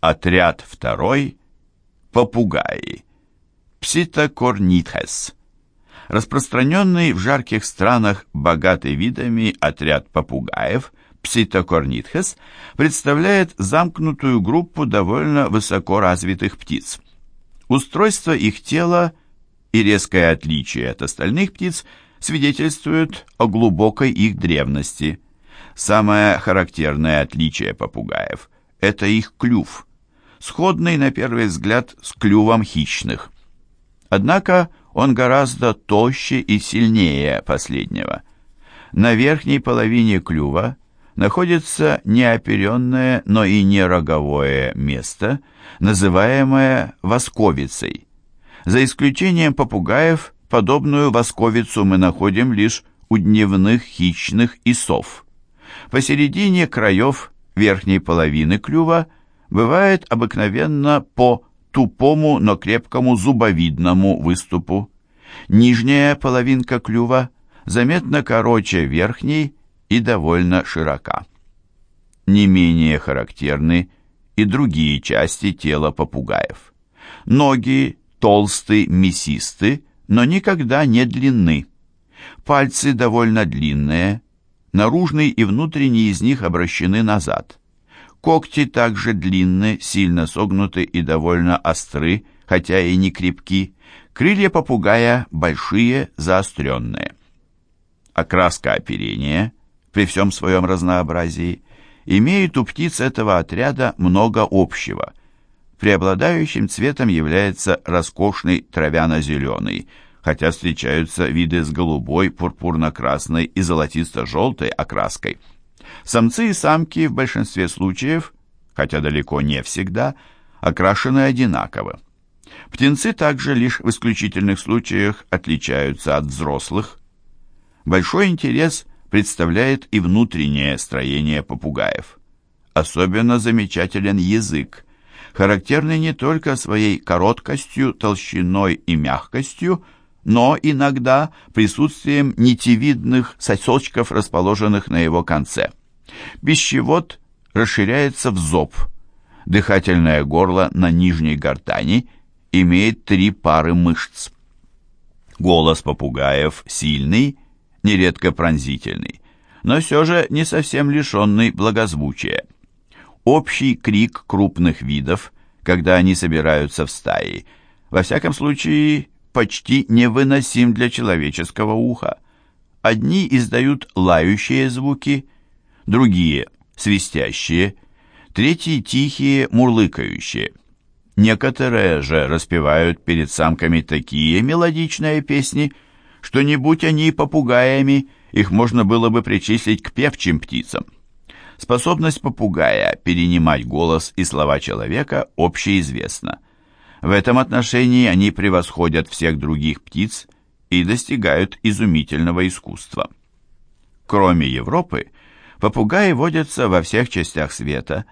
Отряд второй. Попугаи. Пситокорнитхес. Распространенный в жарких странах богатый видами отряд попугаев Пситокорнитхес представляет замкнутую группу довольно высоко развитых птиц. Устройство их тела и резкое отличие от остальных птиц свидетельствуют о глубокой их древности. Самое характерное отличие попугаев – это их клюв, сходный на первый взгляд с клювом хищных. Однако он гораздо толще и сильнее последнего. На верхней половине клюва находится неоперенное, но и не роговое место, называемое восковицей. За исключением попугаев, подобную восковицу мы находим лишь у дневных хищных и сов. Посередине краев верхней половины клюва бывает обыкновенно по тупому, но крепкому зубовидному выступу. Нижняя половинка клюва заметно короче верхней и довольно широка. Не менее характерны и другие части тела попугаев. Ноги толстые, мясисты, но никогда не длинны. Пальцы довольно длинные, наружный и внутренний из них обращены назад. Когти также длинные, сильно согнуты и довольно остры, хотя и не крепки. Крылья попугая большие, заостренные. Окраска оперения, при всем своем разнообразии, имеет у птиц этого отряда много общего. Преобладающим цветом является роскошный травяно-зеленый, хотя встречаются виды с голубой, пурпурно-красной и золотисто-желтой окраской – Самцы и самки в большинстве случаев, хотя далеко не всегда, окрашены одинаково. Птенцы также лишь в исключительных случаях отличаются от взрослых. Большой интерес представляет и внутреннее строение попугаев. Особенно замечателен язык, характерный не только своей короткостью, толщиной и мягкостью, но иногда присутствием нитевидных сосочков, расположенных на его конце. Пищевод расширяется в зоб. Дыхательное горло на нижней гортани имеет три пары мышц. Голос попугаев сильный, нередко пронзительный, но все же не совсем лишенный благозвучия. Общий крик крупных видов, когда они собираются в стаи, во всяком случае почти невыносим для человеческого уха. Одни издают лающие звуки, другие – свистящие, третьи – тихие, мурлыкающие. Некоторые же распевают перед самками такие мелодичные песни, что не будь они попугаями, их можно было бы причислить к певчим птицам. Способность попугая перенимать голос и слова человека общеизвестна. В этом отношении они превосходят всех других птиц и достигают изумительного искусства. Кроме Европы, попугаи водятся во всех частях света,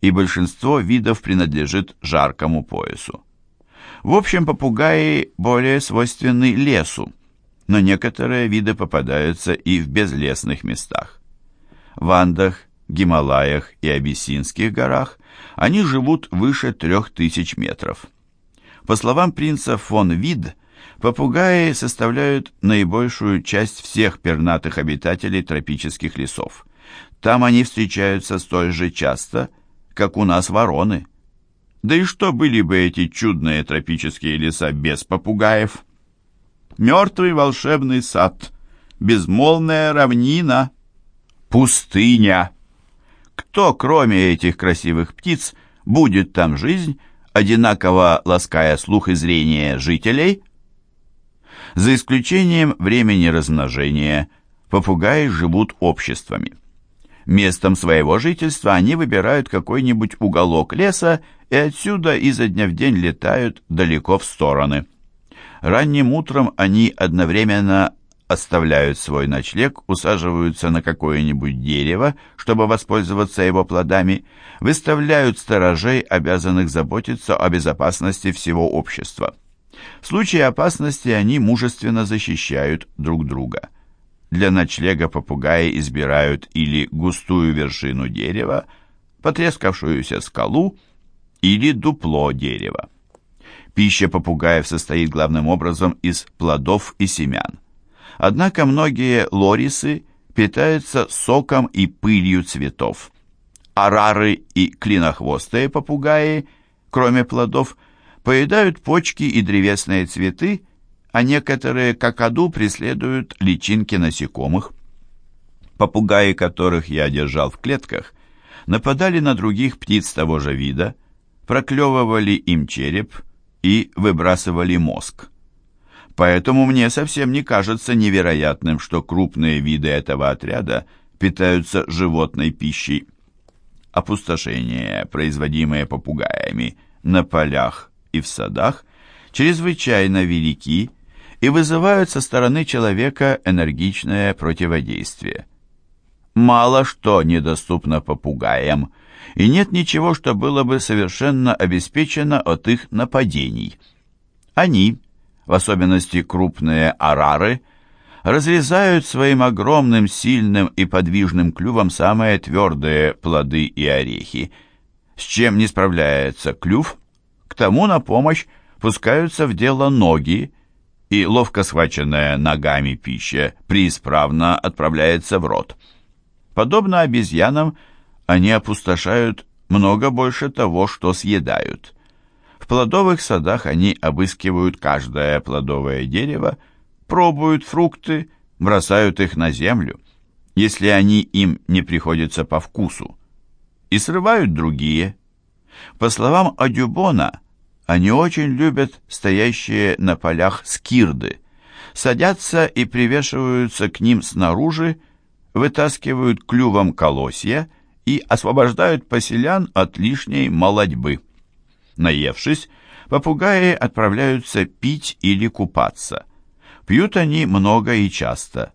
и большинство видов принадлежит жаркому поясу. В общем, попугаи более свойственны лесу, но некоторые виды попадаются и в безлесных местах. В Андах, Гималаях и Абиссинских горах они живут выше трех тысяч метров. По словам принца фон Вид, попугаи составляют наибольшую часть всех пернатых обитателей тропических лесов. Там они встречаются столь же часто, как у нас вороны. Да и что были бы эти чудные тропические леса без попугаев? Мертвый волшебный сад, безмолвная равнина, пустыня. Кто, кроме этих красивых птиц, будет там жизнь, одинаково лаская слух и зрение жителей. За исключением времени размножения, попугаи живут обществами. Местом своего жительства они выбирают какой-нибудь уголок леса и отсюда изо дня в день летают далеко в стороны. Ранним утром они одновременно оставляют свой ночлег, усаживаются на какое-нибудь дерево, чтобы воспользоваться его плодами, выставляют сторожей, обязанных заботиться о безопасности всего общества. В случае опасности они мужественно защищают друг друга. Для ночлега попугаи избирают или густую вершину дерева, потрескавшуюся скалу, или дупло дерева. Пища попугаев состоит главным образом из плодов и семян. Однако многие лорисы питаются соком и пылью цветов. Арары и клинохвостые попугаи, кроме плодов, поедают почки и древесные цветы, а некоторые какаду преследуют личинки насекомых. Попугаи, которых я держал в клетках, нападали на других птиц того же вида, проклевывали им череп и выбрасывали мозг. Поэтому мне совсем не кажется невероятным, что крупные виды этого отряда питаются животной пищей. Опустошения, производимые попугаями на полях и в садах, чрезвычайно велики и вызывают со стороны человека энергичное противодействие. Мало что недоступно попугаям, и нет ничего, что было бы совершенно обеспечено от их нападений. Они, в особенности крупные арары, разрезают своим огромным, сильным и подвижным клювом самые твердые плоды и орехи. С чем не справляется клюв, к тому на помощь пускаются в дело ноги, и ловко схваченная ногами пища преисправно отправляется в рот. Подобно обезьянам, они опустошают много больше того, что съедают. В плодовых садах они обыскивают каждое плодовое дерево, пробуют фрукты, бросают их на землю, если они им не приходятся по вкусу, и срывают другие. По словам Адюбона, они очень любят стоящие на полях скирды, садятся и привешиваются к ним снаружи, вытаскивают клювом колосья и освобождают поселян от лишней молодьбы. Наевшись, попугаи отправляются пить или купаться. Пьют они много и часто.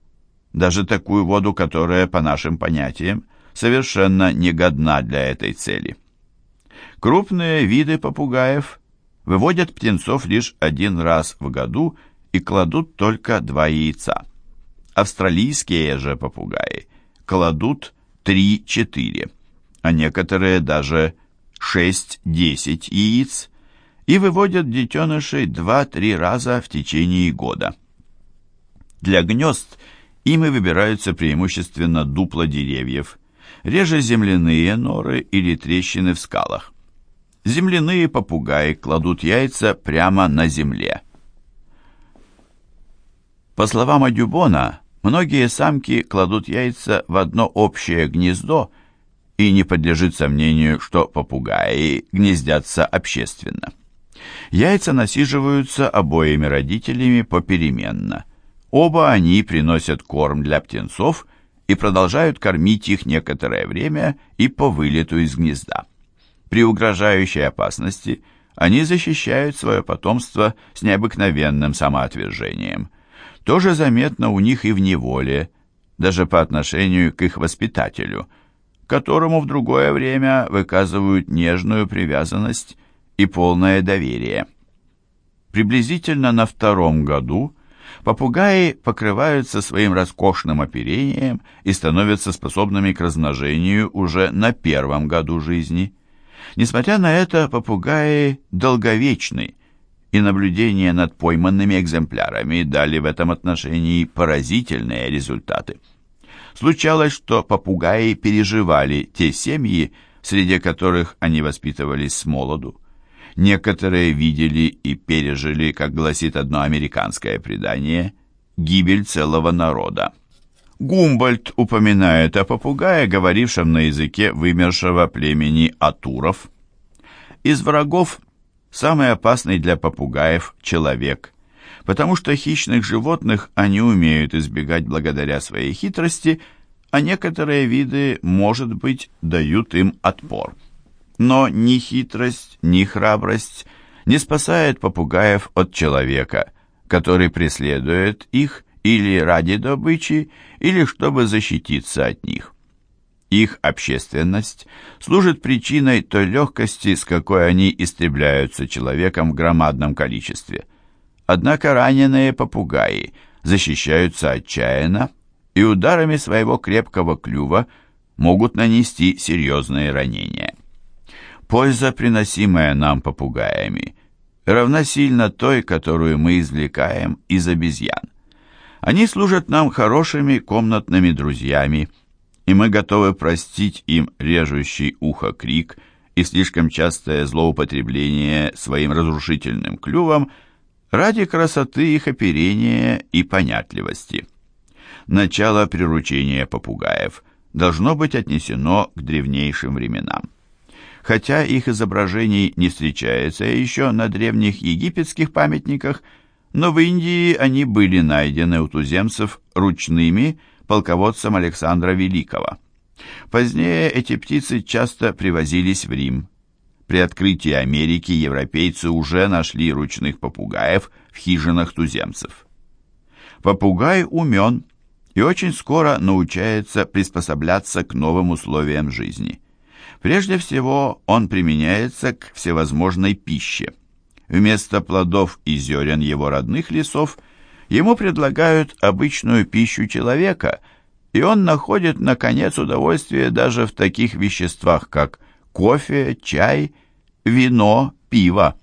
Даже такую воду, которая, по нашим понятиям, совершенно негодна для этой цели. Крупные виды попугаев выводят птенцов лишь один раз в году и кладут только два яйца. Австралийские же попугаи кладут 3-4, а некоторые даже 6-10 яиц и выводят детенышей 2-3 раза в течение года. Для гнезд ими выбираются преимущественно дупла деревьев, реже земляные норы или трещины в скалах. Земляные попугаи кладут яйца прямо на земле. По словам Адюбона, Многие самки кладут яйца в одно общее гнездо, и не подлежит сомнению, что попугаи гнездятся общественно. Яйца насиживаются обоими родителями попеременно. Оба они приносят корм для птенцов и продолжают кормить их некоторое время и по вылету из гнезда. При угрожающей опасности они защищают свое потомство с необыкновенным самоотвержением – тоже заметно у них и в неволе, даже по отношению к их воспитателю, которому в другое время выказывают нежную привязанность и полное доверие. Приблизительно на втором году попугаи покрываются своим роскошным оперением и становятся способными к размножению уже на первом году жизни. Несмотря на это, попугаи долговечны и наблюдения над пойманными экземплярами дали в этом отношении поразительные результаты. Случалось, что попугаи переживали те семьи, среди которых они воспитывались с молоду. Некоторые видели и пережили, как гласит одно американское предание, гибель целого народа. Гумбольд упоминает о попугае, говорившем на языке вымершего племени Атуров. Из врагов Самый опасный для попугаев – человек, потому что хищных животных они умеют избегать благодаря своей хитрости, а некоторые виды, может быть, дают им отпор. Но ни хитрость, ни храбрость не спасает попугаев от человека, который преследует их или ради добычи, или чтобы защититься от них. Их общественность служит причиной той легкости, с какой они истребляются человеком в громадном количестве. Однако раненые попугаи защищаются отчаянно и ударами своего крепкого клюва могут нанести серьезные ранения. Польза, приносимая нам попугаями, равносильно той, которую мы извлекаем из обезьян. Они служат нам хорошими комнатными друзьями, и мы готовы простить им режущий ухо крик и слишком частое злоупотребление своим разрушительным клювом ради красоты их оперения и понятливости. Начало приручения попугаев должно быть отнесено к древнейшим временам. Хотя их изображений не встречается еще на древних египетских памятниках, но в Индии они были найдены у туземцев ручными полководцем Александра Великого. Позднее эти птицы часто привозились в Рим. При открытии Америки европейцы уже нашли ручных попугаев в хижинах туземцев. Попугай умен и очень скоро научается приспосабляться к новым условиям жизни. Прежде всего, он применяется к всевозможной пище. Вместо плодов и зерен его родных лесов ему предлагают обычную пищу человека, и он находит, наконец, удовольствие даже в таких веществах, как кофе, чай, вино, пиво.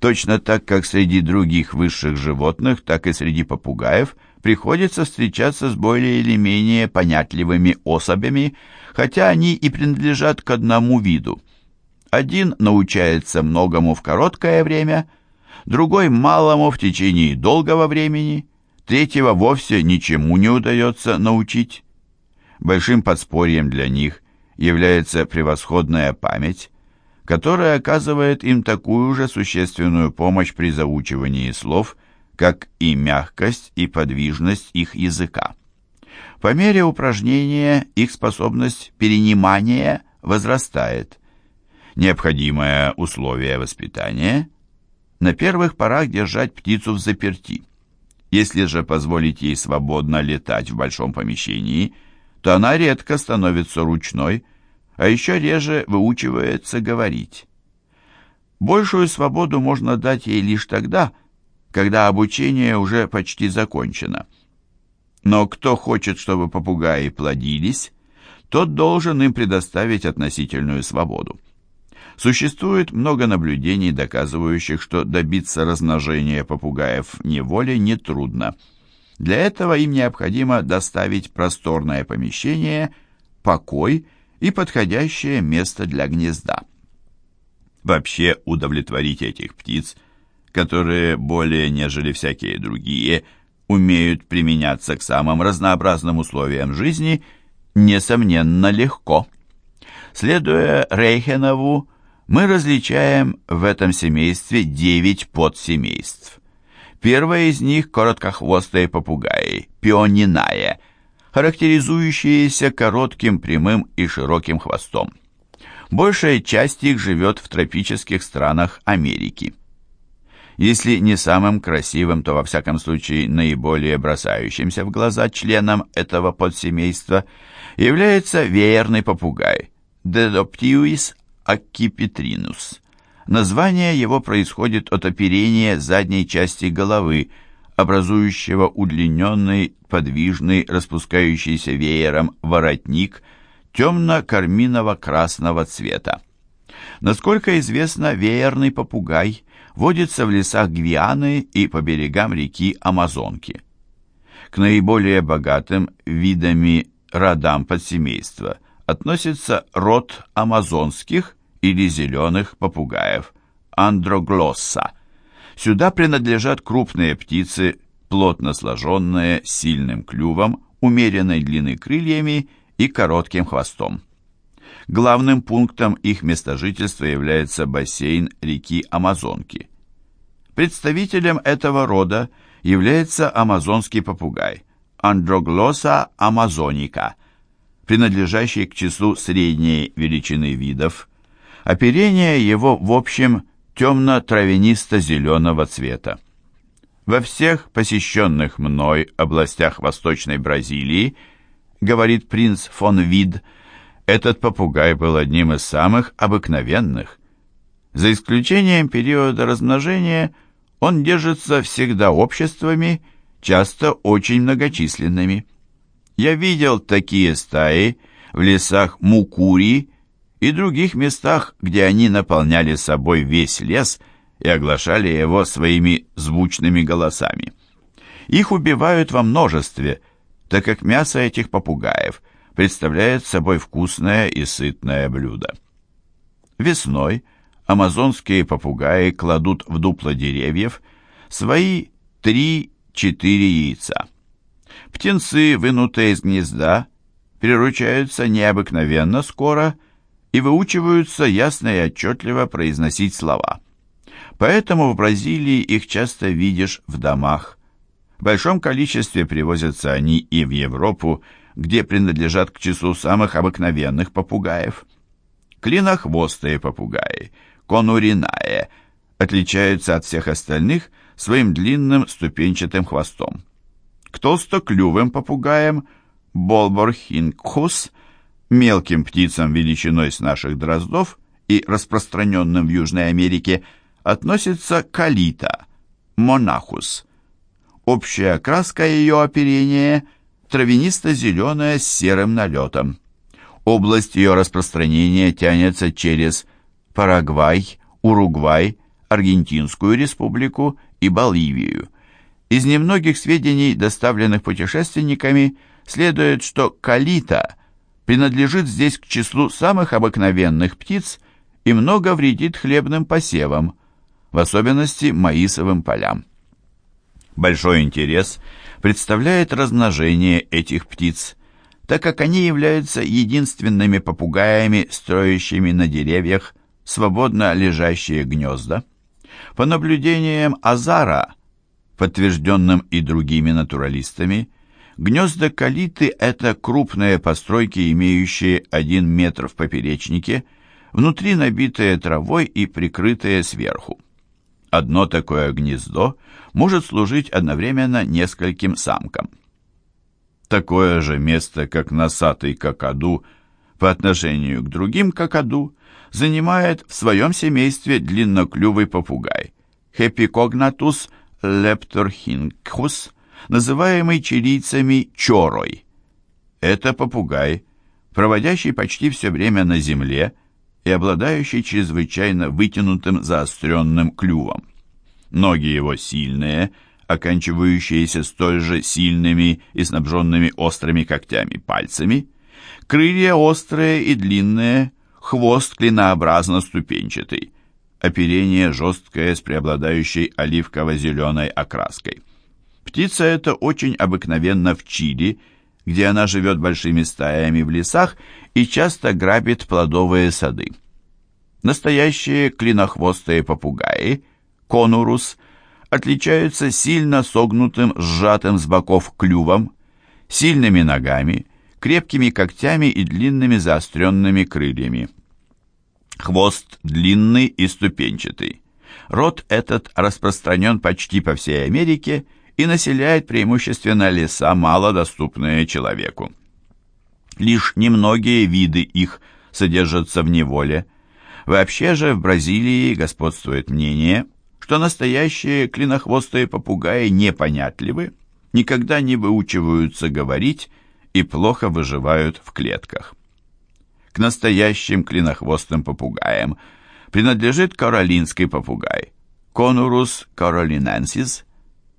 Точно так, как среди других высших животных, так и среди попугаев приходится встречаться с более или менее понятливыми особями, хотя они и принадлежат к одному виду. Один научается многому в короткое время, другой малому в течение долгого времени, третьего вовсе ничему не удается научить. Большим подспорьем для них является превосходная память, которая оказывает им такую же существенную помощь при заучивании слов, как и мягкость и подвижность их языка. По мере упражнения их способность перенимания возрастает – Необходимое условие воспитания – на первых порах держать птицу в заперти. Если же позволить ей свободно летать в большом помещении, то она редко становится ручной, а еще реже выучивается говорить. Большую свободу можно дать ей лишь тогда, когда обучение уже почти закончено. Но кто хочет, чтобы попугаи плодились, тот должен им предоставить относительную свободу. Существует много наблюдений, доказывающих, что добиться размножения попугаев неволей нетрудно. Для этого им необходимо доставить просторное помещение, покой и подходящее место для гнезда. Вообще удовлетворить этих птиц, которые более нежели всякие другие умеют применяться к самым разнообразным условиям жизни, несомненно легко. Следуя Рейхенову, мы различаем в этом семействе девять подсемейств. Первое из них – короткохвостые попугаи, пиониная, характеризующиеся коротким, прямым и широким хвостом. Большая часть их живет в тропических странах Америки. Если не самым красивым, то во всяком случае наиболее бросающимся в глаза членом этого подсемейства является веерный попугай – Dedoptius аккипетринус. Название его происходит от оперения задней части головы, образующего удлиненный, подвижный, распускающийся веером воротник темно-карминово-красного цвета. Насколько известно, веерный попугай водится в лесах Гвианы и по берегам реки Амазонки. К наиболее богатым видами родам подсемейства относится род амазонских или зеленых попугаев, андроглосса. Сюда принадлежат крупные птицы, плотно сложенные, с сильным клювом, умеренной длины крыльями и коротким хвостом. Главным пунктом их местожительства является бассейн реки Амазонки. Представителем этого рода является амазонский попугай Андроглосса амазоника, принадлежащий к числу средней величины видов, Оперение его, в общем, темно-травянисто-зеленого цвета. Во всех посещенных мной областях Восточной Бразилии, говорит принц фон Вид, этот попугай был одним из самых обыкновенных. За исключением периода размножения он держится всегда обществами, часто очень многочисленными. Я видел такие стаи в лесах Мукури и других местах, где они наполняли собой весь лес и оглашали его своими звучными голосами. Их убивают во множестве, так как мясо этих попугаев представляет собой вкусное и сытное блюдо. Весной амазонские попугаи кладут в дупло деревьев свои 3-4 яйца. Птенцы, вынутые из гнезда, приручаются необыкновенно скоро и выучиваются ясно и отчетливо произносить слова. Поэтому в Бразилии их часто видишь в домах. В большом количестве привозятся они и в Европу, где принадлежат к числу самых обыкновенных попугаев. Клинохвостые попугаи, конуринае, отличаются от всех остальных своим длинным ступенчатым хвостом. К толстоклювым попугаям, болборхинкхус, мелким птицам величиной с наших дроздов и распространенным в Южной Америке, относится калита, монахус. Общая окраска ее оперения травянисто-зеленая с серым налетом. Область ее распространения тянется через Парагвай, Уругвай, Аргентинскую республику и Боливию. Из немногих сведений, доставленных путешественниками, следует, что калита принадлежит здесь к числу самых обыкновенных птиц и много вредит хлебным посевам, в особенности маисовым полям. Большой интерес представляет размножение этих птиц, так как они являются единственными попугаями, строящими на деревьях свободно лежащие гнезда. По наблюдениям Азара, подтвержденным и другими натуралистами, гнезда калиты – это крупные постройки, имеющие один метр в поперечнике, внутри набитые травой и прикрытые сверху. Одно такое гнездо может служить одновременно нескольким самкам. Такое же место, как носатый какаду по отношению к другим какаду, занимает в своем семействе длинноклювый попугай Хепикогнатус лепторхинкхус, называемый чилийцами чорой. Это попугай, проводящий почти все время на земле и обладающий чрезвычайно вытянутым заостренным клювом. Ноги его сильные, оканчивающиеся столь же сильными и снабженными острыми когтями пальцами, крылья острые и длинные, хвост клинообразно-ступенчатый, оперение жесткое с преобладающей оливково-зеленой окраской. Птица эта очень обыкновенна в Чили, где она живет большими стаями в лесах и часто грабит плодовые сады. Настоящие клинохвостые попугаи, конурус, отличаются сильно согнутым, сжатым с боков клювом, сильными ногами, крепкими когтями и длинными заостренными крыльями. Хвост длинный и ступенчатый. Род этот распространен почти по всей Америке и населяет преимущественно леса, малодоступные человеку. Лишь немногие виды их содержатся в неволе. Вообще же в Бразилии господствует мнение, что настоящие клинохвостые попугаи непонятливы, никогда не выучиваются говорить и плохо выживают в клетках. К настоящим клинохвостым попугаям принадлежит каролинский попугай, Конурус каролиненсис,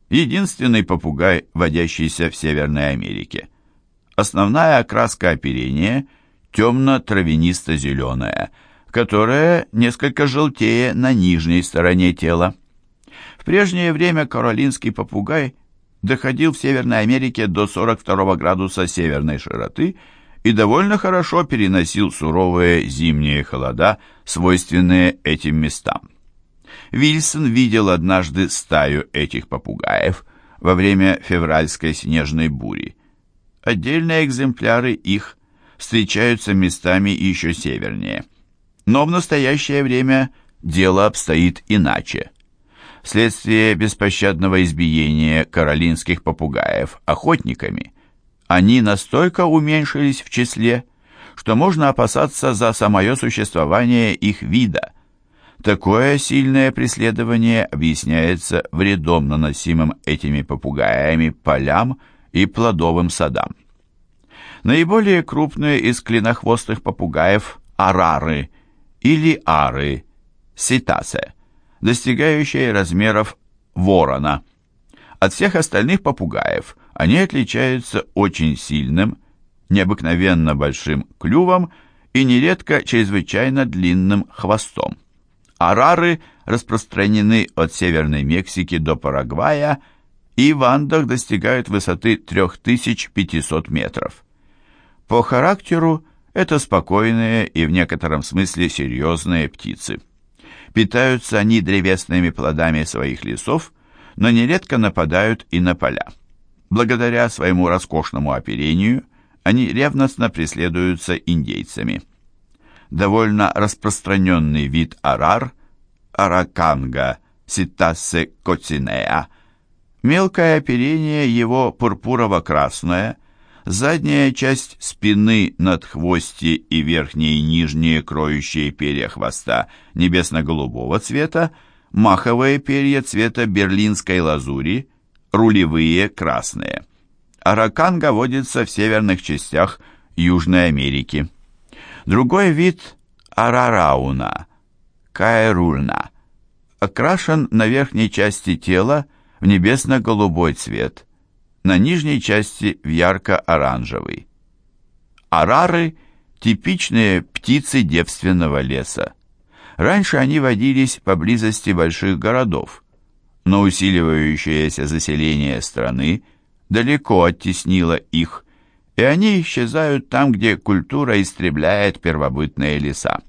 единственный попугай, водящийся в Северной Америке. Основная окраска оперения темно-травянисто-зеленая, которая несколько желтее на нижней стороне тела. В прежнее время каролинский попугай доходил в Северной Америке до 42 градуса северной широты и довольно хорошо переносил суровые зимние холода, свойственные этим местам. Вильсон видел однажды стаю этих попугаев во время февральской снежной бури. Отдельные экземпляры их встречаются местами еще севернее. Но в настоящее время дело обстоит иначе. Вследствие беспощадного избиения каролинских попугаев охотниками, они настолько уменьшились в числе, что можно опасаться за самое существование их вида – Такое сильное преследование объясняется вредом, наносимым этими попугаями полям и плодовым садам. Наиболее крупные из клинохвостых попугаев арары или ары, ситасе, достигающие размеров ворона. От всех остальных попугаев они отличаются очень сильным, необыкновенно большим клювом и нередко чрезвычайно длинным хвостом. Арары распространены от Северной Мексики до Парагвая и в Андах достигают высоты 3500 метров. По характеру это спокойные и в некотором смысле серьезные птицы. Питаются они древесными плодами своих лесов, но нередко нападают и на поля. Благодаря своему роскошному оперению они ревностно преследуются индейцами. Довольно распространенный вид арар, араканга, ситассе коцинеа, мелкое оперение его пурпурово-красное – Задняя часть спины, надхвостье и верхние и нижние кроющие перья хвоста небесно-голубого цвета, маховые перья цвета берлинской лазури, рулевые красные. Араканга водится в северных частях Южной Америки. Другой вид арарауна, каэрульна, окрашен на верхней части тела в небесно-голубой цвет, на нижней части в ярко-оранжевый. Арары – типичные птицы девственного леса. Раньше они водились поблизости больших городов, но усиливающееся заселение страны далеко оттеснило их, и они исчезают там, где культура истребляет первобытные леса.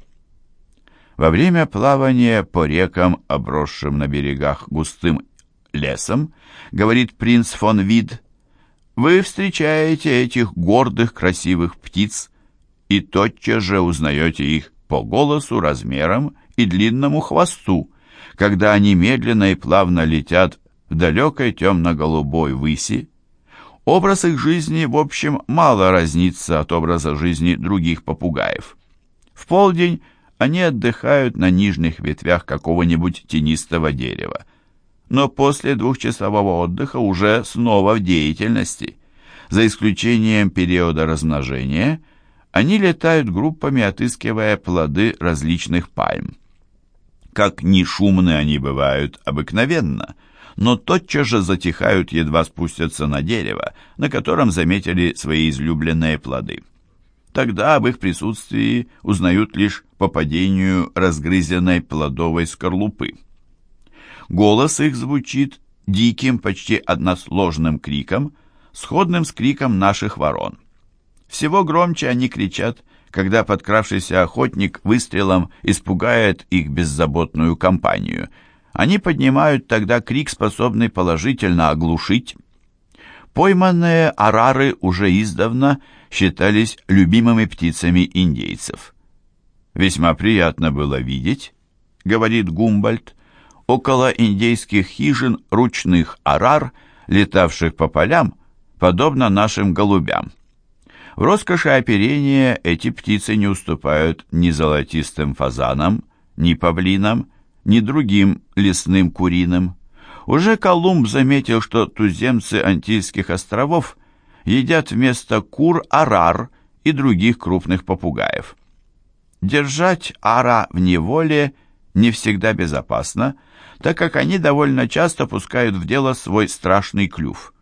Во время плавания по рекам, обросшим на берегах густым лесом, говорит принц фон Вид, вы встречаете этих гордых красивых птиц и тотчас же узнаете их по голосу, размерам и длинному хвосту, когда они медленно и плавно летят в далекой темно-голубой выси. Образ их жизни, в общем, мало разнится от образа жизни других попугаев. В полдень они отдыхают на нижних ветвях какого-нибудь тенистого дерева но после двухчасового отдыха уже снова в деятельности. За исключением периода размножения, они летают группами, отыскивая плоды различных пальм. Как ни шумны они бывают обыкновенно, но тотчас же затихают, едва спустятся на дерево, на котором заметили свои излюбленные плоды. Тогда об их присутствии узнают лишь по падению разгрызенной плодовой скорлупы. Голос их звучит диким, почти односложным криком, сходным с криком наших ворон. Всего громче они кричат, когда подкравшийся охотник выстрелом испугает их беззаботную компанию. Они поднимают тогда крик, способный положительно оглушить. Пойманные арары уже издавна считались любимыми птицами индейцев. «Весьма приятно было видеть», — говорит Гумбольд, около индейских хижин ручных арар, летавших по полям, подобно нашим голубям. В роскоши оперения эти птицы не уступают ни золотистым фазанам, ни павлинам, ни другим лесным куриным. Уже Колумб заметил, что туземцы Антильских островов едят вместо кур арар и других крупных попугаев. Держать ара в неволе не всегда безопасно, так как они довольно часто пускают в дело свой страшный клюв.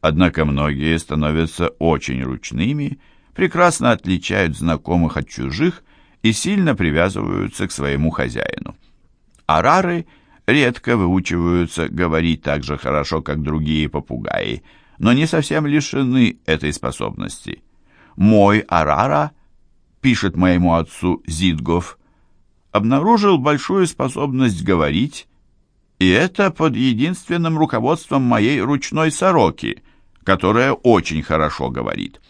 Однако многие становятся очень ручными, прекрасно отличают знакомых от чужих и сильно привязываются к своему хозяину. Арары редко выучиваются говорить так же хорошо, как другие попугаи, но не совсем лишены этой способности. «Мой Арара», — пишет моему отцу Зидгов, — обнаружил большую способность говорить и это под единственным руководством моей ручной сороки, которая очень хорошо говорит.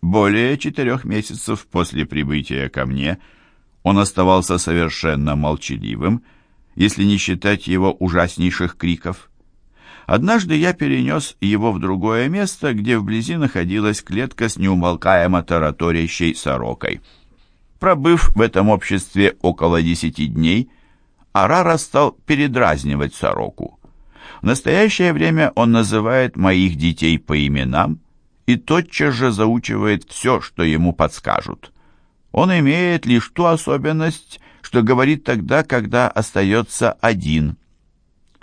Более четырех месяцев после прибытия ко мне он оставался совершенно молчаливым, если не считать его ужаснейших криков. Однажды я перенес его в другое место, где вблизи находилась клетка с неумолкаемо тараторящей сорокой. Пробыв в этом обществе около десяти дней, Арара стал передразнивать сороку. В настоящее время он называет моих детей по именам и тотчас же заучивает все, что ему подскажут. Он имеет лишь ту особенность, что говорит тогда, когда остается один.